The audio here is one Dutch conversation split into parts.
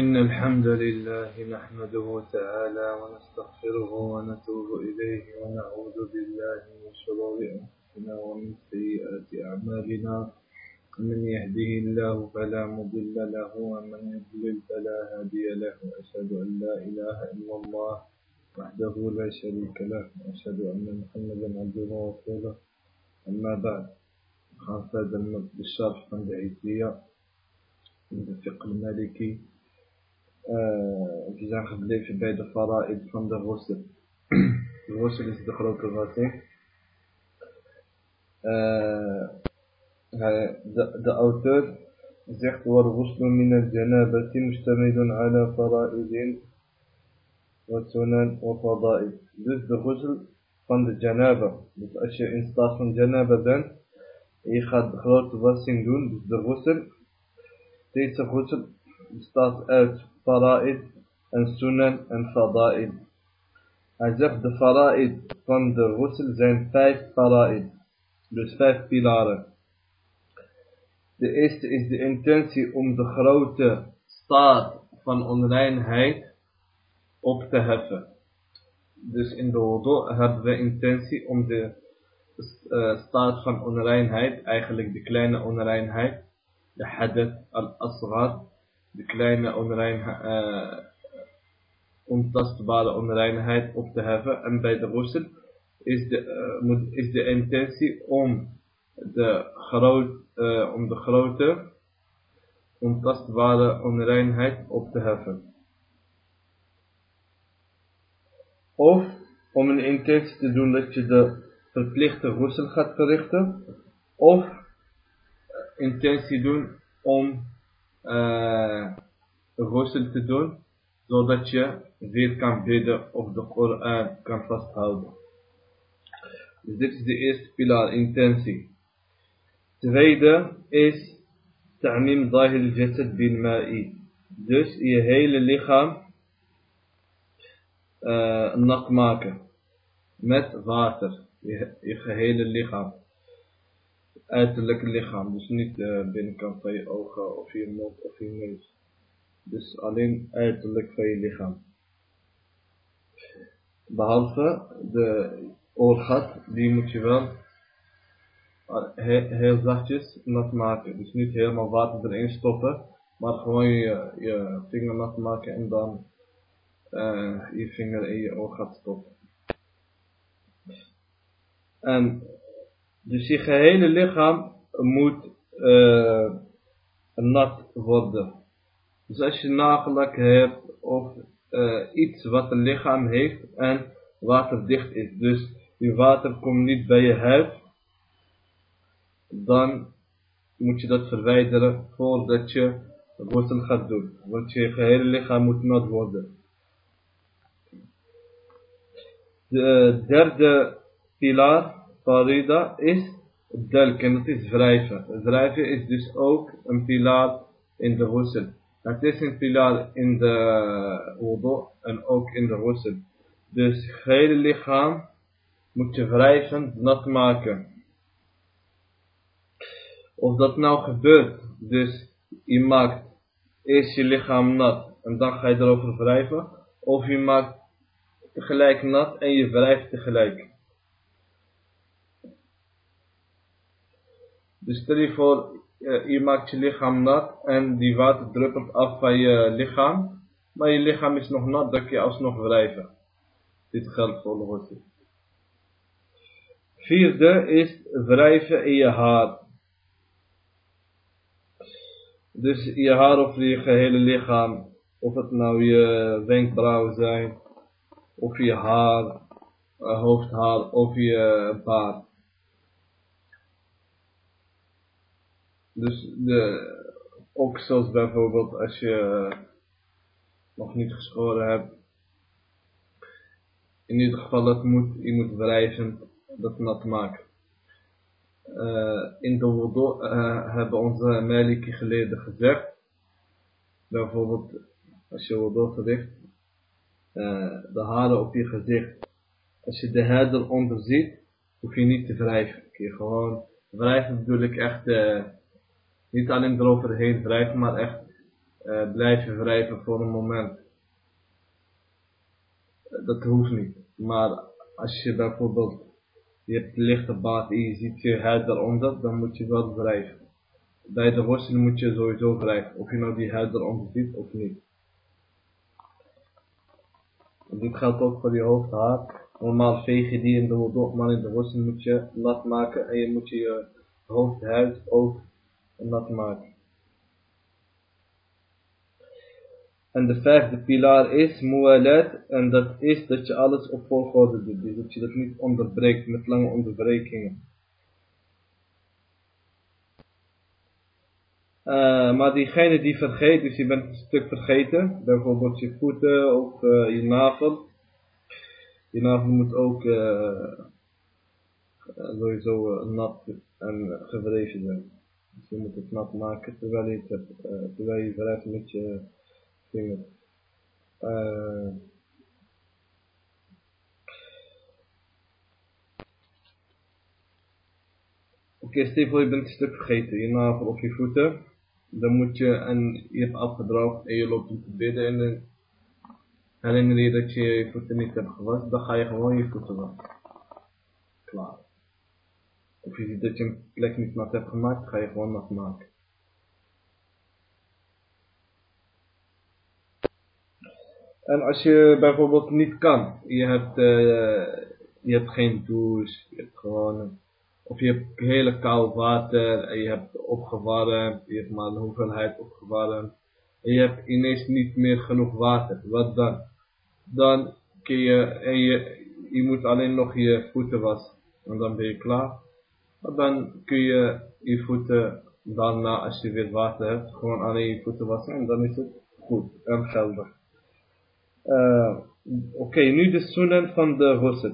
إن الحمد لله نحمده تعالى ونستغفره ونتوب إليه ونعوذ بالله من شرور أنفسنا ومن سيئات أعمالنا. من يهده الله فلا مضل له ومن يضلل فلا هادي له. وأشهد أن لا إله إلا الله وحده لا شريك له. وأشهد أن محمدا عبده ورسوله. أما بعد gaan verder met de sharf van آه، في تاخذ خبلي في بعد الفرائض فند الغسل الغسل يستدخلوا في الغسيل ذا أوتر زيخت والغسل من الجنابة مشتمل على فرائض وسنن وفضائل. دوز الغسل فند جنابة. دوز اشي أشياء انستاخن جنابة. دان يخد خلوت باسين دون دوز الغسل تيس غسل. Bestaat uit fara'id en sunan en fada'id. Hij zegt de fara'id van de ghusl zijn vijf fara'id. Dus vijf pilaren. De eerste is de intentie om de grote staat van onreinheid op te heffen. Dus in de wudu hebben we intentie om de uh, staat van onreinheid, eigenlijk de kleine onreinheid, de hadith al-asghar, de kleine onreinheid, uh, ontastbare onreinheid op te heffen. En bij de ghusl is de, moet, is de intentie om de, groot, om de grote ontastbare onreinheid op te heffen. Of om een intentie te doen dat je de verplichte ghusl gaat verrichten. Of intentie doen om uh, te doen. Zodat je weer kan bidden of de Koran kan vasthouden. Dus dit is de eerste pilaar, intentie. Tweede is ta'mim zahir jasad bil ma'i. Dus je hele lichaam uh, nat maken. Met water. Je, je gehele lichaam. Uiterlijke lichaam. Dus niet de binnenkant van je ogen of je mond of je neus. Dus alleen uiterlijk van je lichaam. Behalve de oorgat, die moet je wel heel, heel zachtjes nat maken. Dus niet helemaal water erin stoppen, maar gewoon je, je vinger nat maken en dan uh, je vinger in je oorgat stoppen. En dus je gehele lichaam moet uh, nat worden. Dus als je nagellak hebt of uh, iets wat een lichaam heeft en waterdicht is. Dus die water komt niet bij je huid. Dan moet je dat verwijderen voordat je wortel gaat doen. Want je gehele lichaam moet nat worden. De derde pilaar, farida, is delk en dat is wrijven. Wrijven is dus ook een pilaar in de ghusl. Het is een pilaar in de wudu en ook in de ghusl. Dus het hele lichaam moet je wrijven, nat maken. Of dat nou gebeurt, dus je maakt eerst je lichaam nat en dan ga je erover wrijven. Of je maakt tegelijk nat en je wrijft tegelijk. Dus stel je voor, je maakt je lichaam nat en die water druppelt af van je lichaam. Maar je lichaam is nog nat, dan kun je alsnog wrijven. Dit geldt voor de wortel. Vierde is wrijven in je haar. Dus je haar of je gehele lichaam. Of het nou je wenkbrauwen zijn. Of je haar, hoofdhaar of je baard. Dus de, ook zoals bijvoorbeeld als je nog niet geschoren hebt. In ieder geval, dat moet, je moet wrijven, dat nat maken. Uh, in de wudu uh, hebben onze Maliki geleden gezegd. Bijvoorbeeld, als je wudu verricht, uh, de haren op je gezicht. Als je de huid eronder ziet, hoef je niet te wrijven. Je gewoon wrijven bedoel ik echt niet alleen eroverheen wrijven, maar echt uh, blijven wrijven voor een moment. Dat hoeft niet. Maar als je bijvoorbeeld, je hebt lichte baat en je ziet je huid eronder, dan moet je wel wrijven. Bij de worstelen moet je sowieso wrijven, of je nou die huid eronder ziet of niet. dit geldt ook voor je hoofdhaar. Normaal veeg je die in de wudu, maar in de worsten moet je nat maken en je moet je hoofdhuid ook nat maken. En de vijfde pilaar is mualat. En dat is dat je alles op volgorde doet. Dus dat je dat niet onderbreekt met lange onderbrekingen. Uh, maar diegene die vergeet, dus je bent een stuk vergeten. Bijvoorbeeld je voeten of uh, je navel. Je navel moet ook uh, sowieso nat en gewreven zijn. Dus je moet het nat maken terwijl je het hebt, terwijl je wrijft met je dingen. Uh, Oké, okay, je bent een stuk vergeten, je navel of je voeten. Dan moet je, en je hebt afgedroogd en je loopt om te bidden en dan herinner je dat je je voeten niet hebt gewassen, dan ga je gewoon je voeten wassen. Klaar. Of je ziet dat je een plek niet nat hebt gemaakt, ga je gewoon nat maken. En als je bijvoorbeeld niet kan, je hebt, uh, je hebt geen douche, je hebt gewoon, of je hebt hele koud water en je hebt opgewarmd, je hebt maar een hoeveelheid opgewarmd. En je hebt ineens niet meer genoeg water, wat dan? Dan kun je, en je, je moet alleen nog je voeten wassen, en dan ben je klaar. Dan kun je je voeten daarna, als je weer water hebt, gewoon alleen je voeten wassen en dan is het goed en geldig. Uh, Oké, nu de sunnen van de ghusl.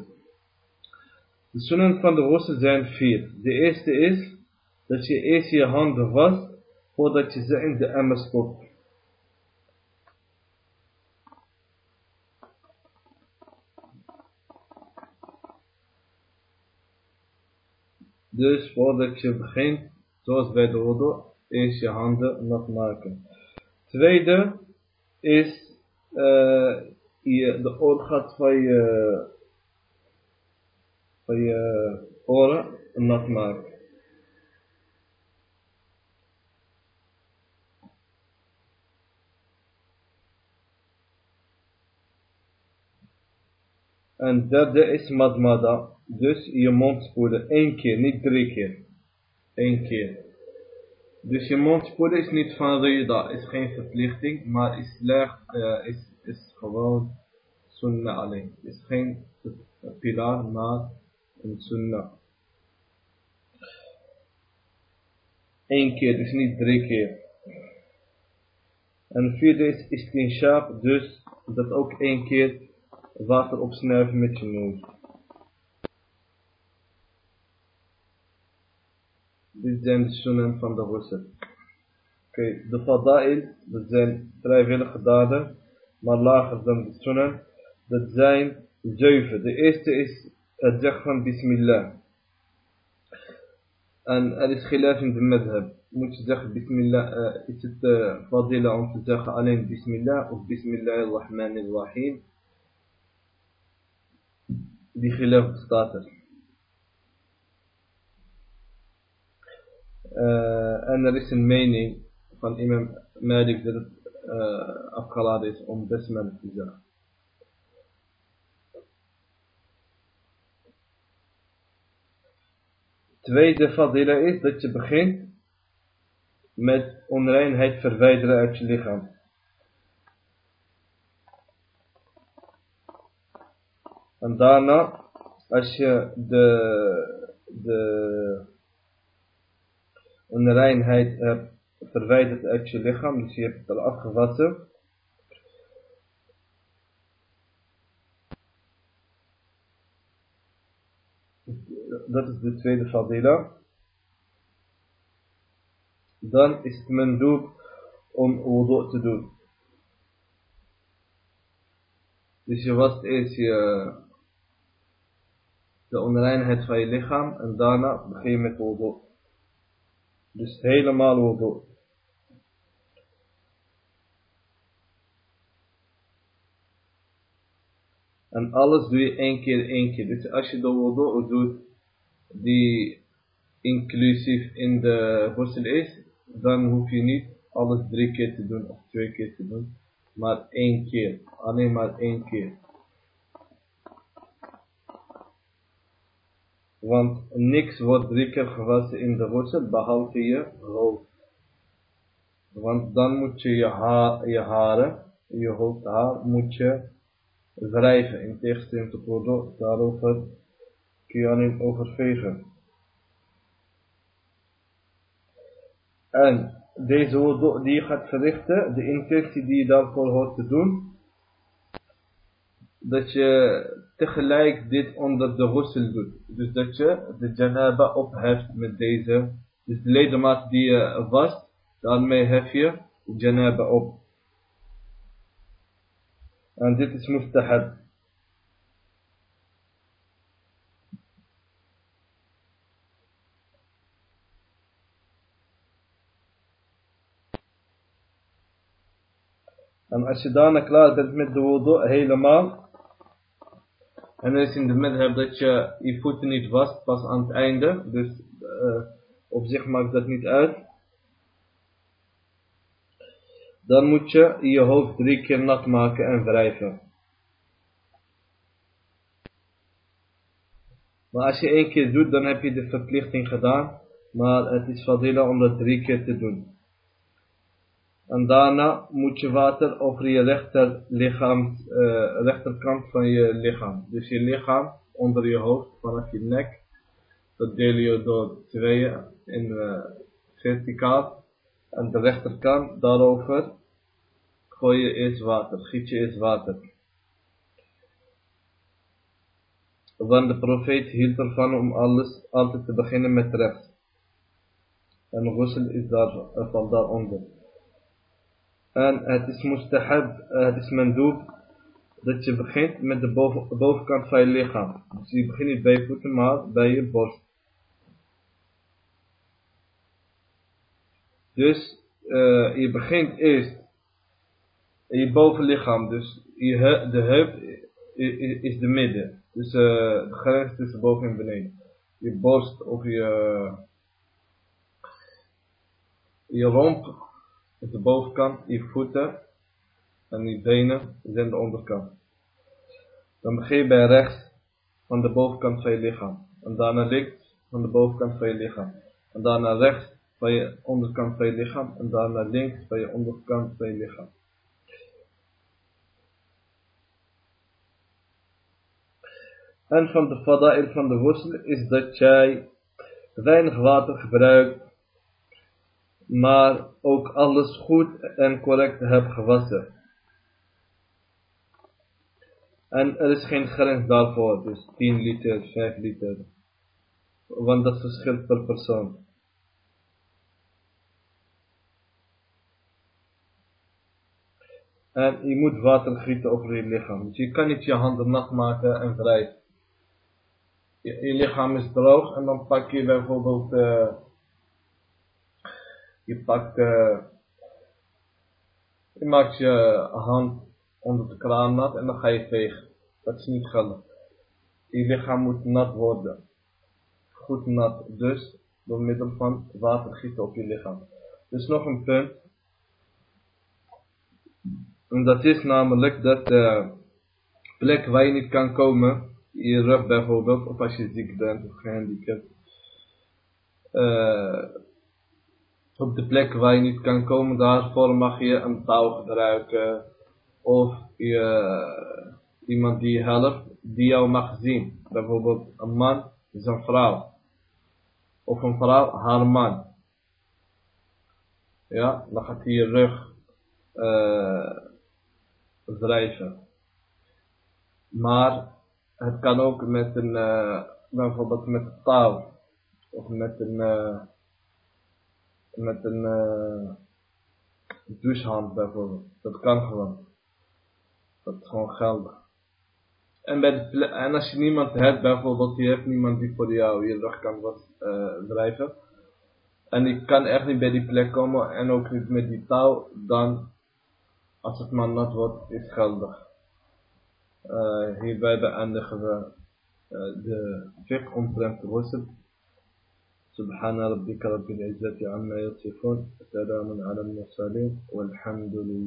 De sunnen van de ghusl zijn vier. De eerste is dat je eerst je handen wast voordat je ze in de emmer stopt. Dus voordat je begint, zoals bij de wudu, eerst je handen nat maken. Tweede is uh, je, de oorgat van je, van je oren nat maken. En derde is madmada. Dus je mond spoelen. één keer, niet drie keer. Eén keer. Dus je mondspoelen is niet van rida, is geen verplichting, maar is, slecht, uh, is, is gewoon sunnah alleen. Is geen pilaar, maar een sunnah. Eén keer, dus niet drie keer. En vierde is istinshaq, dus dat ook één keer water opsnuiven met je neus. Dit zijn de sunnen van de ghusl. Oké, de fada'il, dat zijn vrijwillige daden, maar lager dan de sunnen. Dat zijn zeven. De eerste is het zeggen van bismillah. En er is gilaf in de madhab. Moet je zeggen bismillah, uh, is het uh, fadila om te zeggen alleen bismillah of bismillahirrahmanirrahim. Die gilaf bestaat er. Uh, en er is een mening van imam Malik dat het uh, afgeladen is om besmel te zeggen. Tweede fadila is dat je begint met onreinheid verwijderen uit je lichaam. En daarna, als je de, de onreinheid hebt verwijderd uit je lichaam, dus je hebt het al afgewassen. Dat is de tweede fadila. Dan is het mendoob om wudu te doen. Dus je wast eerst je, de onreinheid van je lichaam en daarna begin je met wudu. Dus helemaal wudu. En alles doe je één keer één keer. Dus als je de wudu doet die inclusief in de borstel is, dan hoef je niet alles drie keer te doen of twee keer te doen. Maar één keer. Alleen maar één keer. Want niks wordt drie keer gewassen in de ghusl, behalve je hoofd. Want dan moet je je, haar, je haren, je hoofdhaar, moet je wrijven. In tegenstelling tot wudu, daarover kun je alleen overvegen. En deze wudu die je gaat verrichten, de intentie die je daarvoor hoort te doen, dat je tegelijk dit onder de ghusl doet. Dus dat je de janaba opheft met deze, dus de ledemaat die je wast, daarmee hef je de janaba op. En dit is mustahab. En als je daarna klaar bent met de wudu helemaal. En er is in de midden dat je je voeten niet wast pas aan het einde. Dus uh, op zich maakt dat niet uit. Dan moet je je hoofd drie keer nat maken en wrijven. Maar als je één keer doet, dan heb je de verplichting gedaan. Maar het is voordelig om dat drie keer te doen. En daarna moet je water over je rechter lichaam, uh, rechterkant van je lichaam. Dus je lichaam onder je hoofd, vanaf je nek. Dat deel je door tweeën in uh, verticaal. En de rechterkant daarover gooi je eerst water, giet je eerst water. Want de profeet hield ervan om alles altijd te beginnen met rechts. En ghusl is daar, valt daaronder. En het is mustahab, eh, het is mandoob, dat je begint met de boven, bovenkant van je lichaam. Dus je begint niet bij je voeten, maar bij je borst. Dus uh, je begint eerst in je bovenlichaam, dus je, de heup is de midden. Dus uh, de grens tussen boven en beneden. Je borst of je, je romp de bovenkant, je voeten en je benen zijn de onderkant. Dan begin je bij rechts van de bovenkant van je lichaam. En daarna links van de bovenkant van je lichaam. En daarna rechts van je onderkant van je lichaam. En daarna links van je onderkant van je lichaam. En van de fada'il van de worstel is dat jij weinig water gebruikt maar ook alles goed en correct heb gewassen. En er is geen grens daarvoor, dus 10 liter, 5 liter. Want dat verschilt per persoon. En je moet water gieten over je lichaam. Dus je kan niet je handen nat maken en wrijven. Je, lichaam is droog en dan pak je bijvoorbeeld... Uh, je pakt, uh, je maakt je hand onder de kraan nat en dan ga je vegen. Dat is niet geldig. Je lichaam moet nat worden. Goed nat. Dus door middel van water gieten op je lichaam. Dus nog een punt. En dat is namelijk dat de plek waar je niet kan komen, je rug bijvoorbeeld, of als je ziek bent of gehandicapt, uh, op de plek waar je niet kan komen, daarvoor mag je een touw gebruiken. Of je, iemand die je helpt, die jou mag zien. Bijvoorbeeld een man is een vrouw. Of een vrouw haar man. Ja, dan gaat hij je rug uh, wrijven. Maar het kan ook met een, uh, bijvoorbeeld met een touw. Of met een... Uh, met een uh, douchehand bijvoorbeeld. Dat kan gewoon. Dat is gewoon geldig. En, bij de en als je niemand hebt, bijvoorbeeld, je hebt niemand die voor jou je rug kan wat uh, drijven. En die kan echt niet bij die plek komen en ook niet met die touw, dan, als het maar nat wordt, is geldig. Uh, hierbij beëindigen we uh, de fiqh omtrent ghusl. سبحان ربك رب العزة عما يصفون سلام على المرسلين والحمد لله.